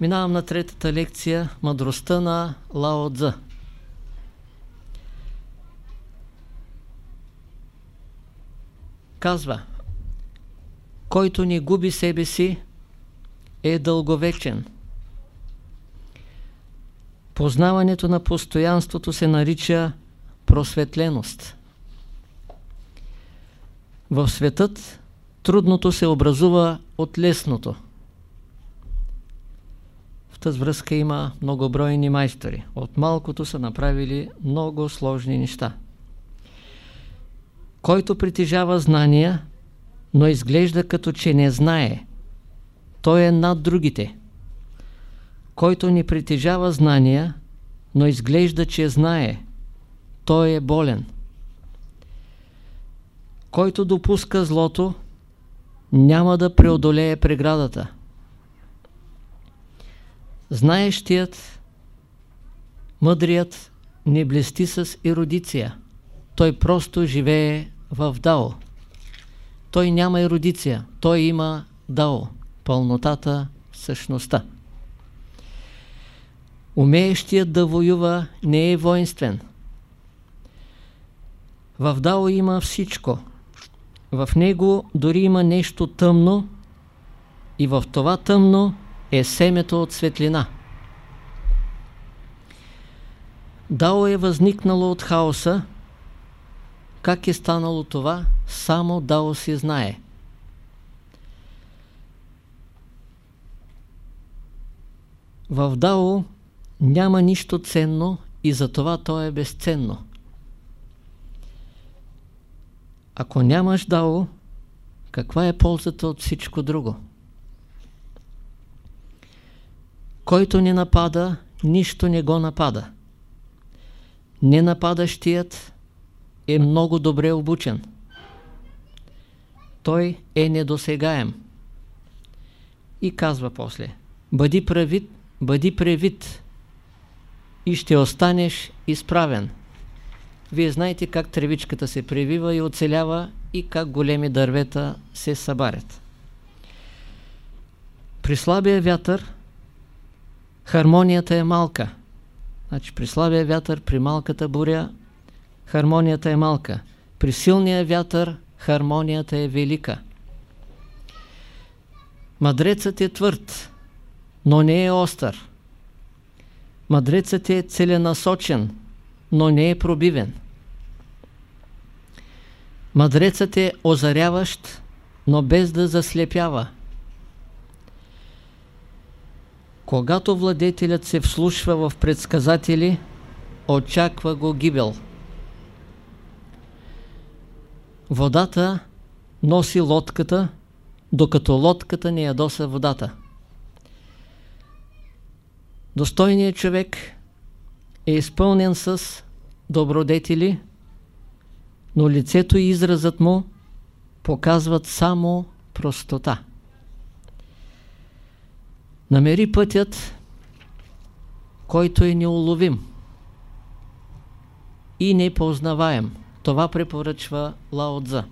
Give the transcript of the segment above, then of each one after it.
Минавам на третата лекция Мъдростта на Лао Цзъ. Казва Който не губи себе си е дълговечен. Познаването на постоянството се нарича просветленост. В светът трудното се образува от лесното. В тази връзка има многобройни майстори. От малкото са направили много сложни неща. Който притежава знания, но изглежда като че не знае, той е над другите. Който не притежава знания, но изглежда, че знае, той е болен. Който допуска злото, няма да преодолее преградата. Знаещият, мъдрият не блести с ерудиция. Той просто живее в Дао. Той няма ерудиция, той има Дао, пълнотата, същността. Умеещият да воюва не е воинствен. В Дао има всичко. В него дори има нещо тъмно и в това тъмно е семето от светлина. Дао е възникнало от хаоса. Как е станало това? Само Дао си знае. В Дао няма нищо ценно и затова то е безценно. Ако нямаш Дао, каква е ползата от всичко друго? Който не напада, нищо не го напада. Ненападащият е много добре обучен. Той е недосегаем. И казва после, бъди правит, бъди превит и ще останеш изправен. Вие знаете как тревичката се превива и оцелява и как големи дървета се събарят. При слабия вятър хармонията е малка. Значи при слабия вятър, при малката буря, хармонията е малка. При силния вятър, хармонията е велика. Мадрецът е твърд, но не е остър. Мадрецът е целенасочен, но не е пробивен. Мадрецът е озаряващ, но без да заслепява. Когато владетелят се вслушва в предсказатели, очаква го гибел. Водата носи лодката, докато лодката не ядоса водата. Достойният човек е изпълнен с добродетели, но лицето и изразът му показват само простота. Намери пътят, който е неуловим и непознаваем. Това препоръчва Лао Цзъ.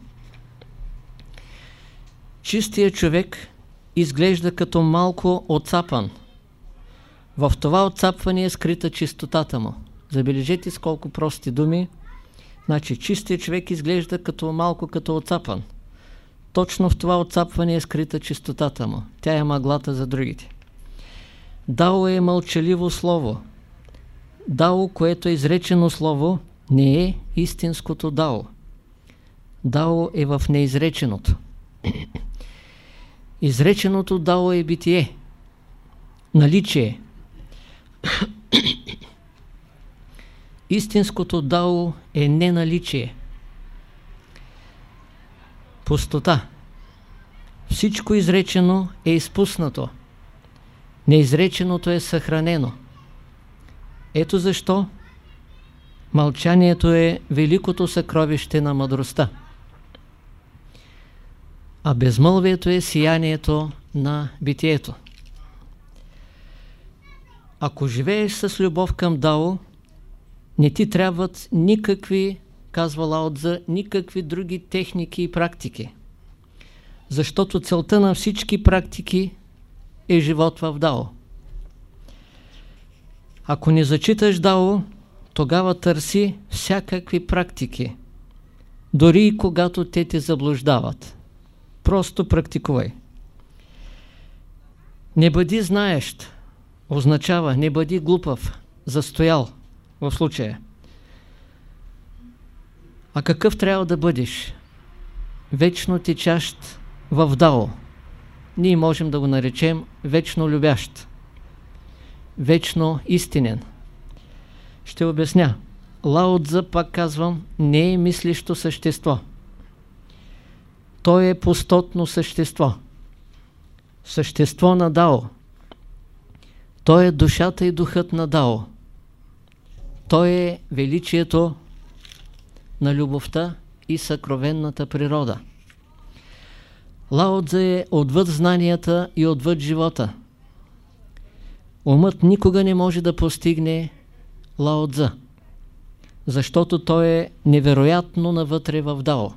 Чистият човек изглежда като малко отцапан. В това отцапване е скрита чистотата му. Забележете с колко прости думи. Значи, чистият човек изглежда като малко като отцапан. Точно в това отцапване е скрита чистотата му. Тя е мъглата за другите. Дао е мълчаливо слово. Дао, което е изречено слово, не е истинското дао. Дао е в неизреченото. Изреченото дао е битие. Наличие. Истинското дао е неналичие. Пустота. Всичко изречено е изпуснато. Неизреченото е съхранено. Ето защо мълчанието е великото съкровище на мъдростта. А безмълвието е сиянието на битието. Ако живееш с любов към Дао, не ти трябват никакви, казва Лаотза, никакви други техники и практики. Защото целта на всички практики е живот в Дао. Ако не зачиташ Дао, тогава търси всякакви практики, дори и когато те те заблуждават. Просто практикувай. Не бъди знаещ, означава не бъди глупав, застоял в случая. А какъв трябва да бъдеш? Вечно течащ в Дао. Ние можем да го наречем вечно любящ. Вечно истинен. Ще обясня. Лао Цзъ, пак казвам, не е мислищо същество. Той е пустотно същество. Същество на Дао. Той е душата и духът на Дао. Той е величието на любовта и съкровенната природа. Лао Цзъ е отвъд знанията и отвъд живота. Умът никога не може да постигне Лао Цзъ, защото той е невероятно навътре в Дао.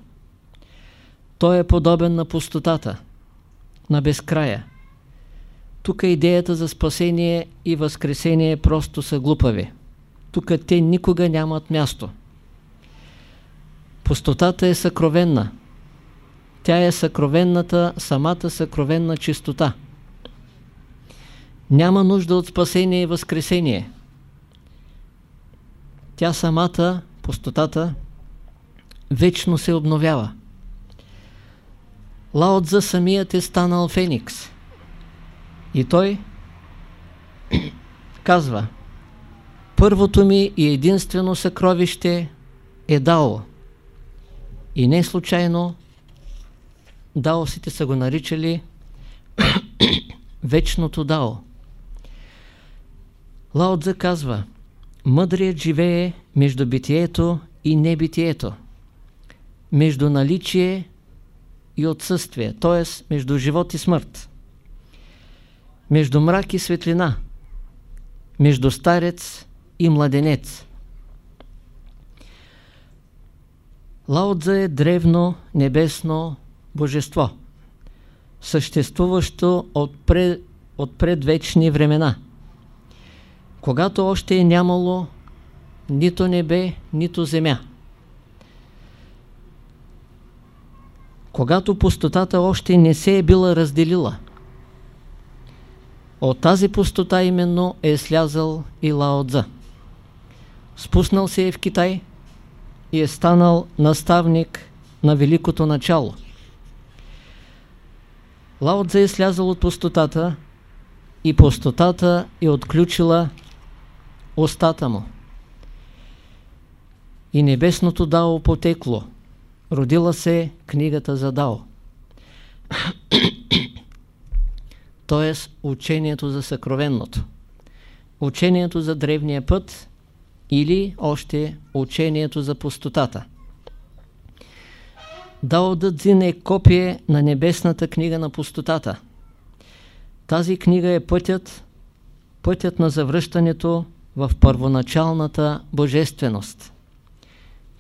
Той е подобен на пустотата, на безкрая. Тук идеята за спасение и възкресение просто са глупави. Тук те никога нямат място. Пустотата е съкровенна. Тя е съкровенната, самата съкровенна чистота. Няма нужда от спасение и възкресение. Тя самата, пустотата, вечно се обновява. Лао Цзъ самият е станал Феникс. И той казва Първото ми и единствено съкровище е Дао. И не случайно даосите са го наричали вечното дао. Лао казва, мъдрият живее между битието и небитието, между наличие и отсъствие, т.е. между живот и смърт, между мрак и светлина, между старец и младенец. Лао е древно небесно божество, съществуващо от, пред, от предвечни времена, когато още е нямало нито небе, нито земя. Когато пустотата още не се е била разделила. От тази пустота именно е слязал и Лао. Спуснал се е в Китай и е станал наставник на великото начало – Лао Цзэ е слязал от пустотата и пустотата е отключила устата му. И небесното дао потекло. Родила се книгата за дао. Тоест учението за съкровенното. Учението за древния път или още учението за пустотата. Дао Дъдзин е копие на небесната книга на пустотата. Тази книга е пътят, пътят на завръщането в първоначалната божественост,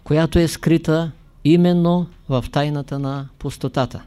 която е скрита именно в тайната на пустотата.